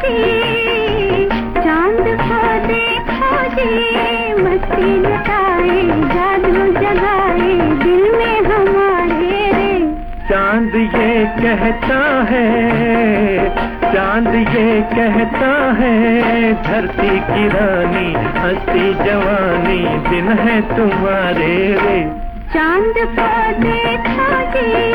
जी चाँद को देखो जी मस्ती लुटाए जादू जगाए दिल में हमारे चाँद ये कहता है चाँद ये कहता है धरती की रानी हँसी जवानी दिन है तुम्हारे रे। चाँद को देखो जी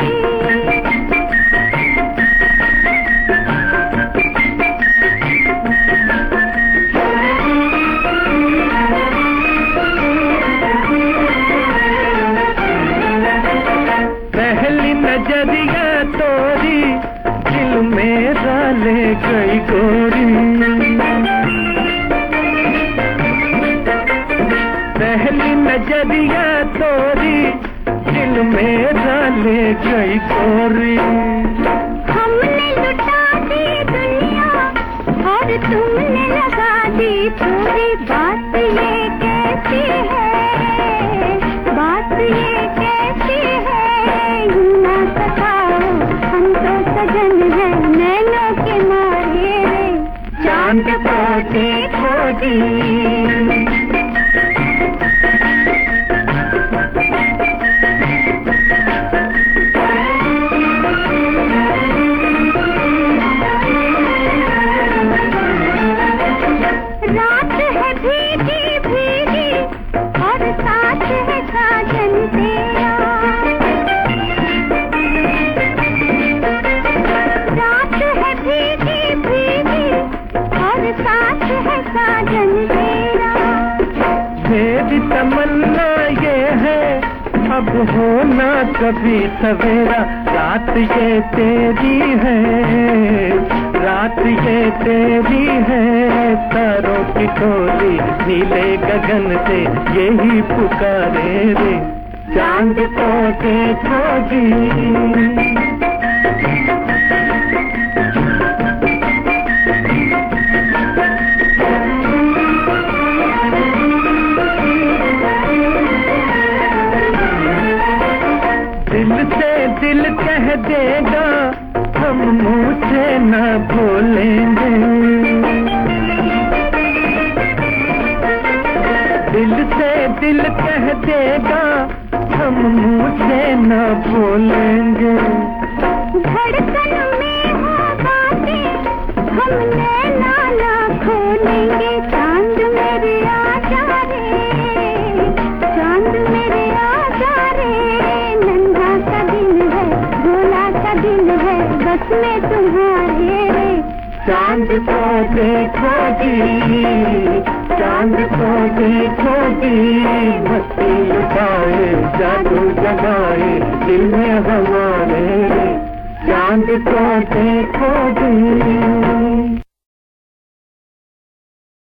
गई गोरी पहली नज़रिया तोरी दिल में डाले कई गोरी चाँद को देखो अब होना कभी सवेरा। रात ये तेरी है, रात ये तेरी है। तारों की टोली नीले गगन से यही पुकारे रे। चाँद को देखो जी दिल कह देगा, हम मुँह से न बोलेंगे दिल से दिल कह देगा, हम मुँह से न बोलेंगे धड़कन में हो बातें हम नैना है बस में तुम्हारे चाँद को देखो जी, चाँद को देखो जी मस्ती लुटाए, जादू जगाए, दिल में हमारे चाँद को देखो जी।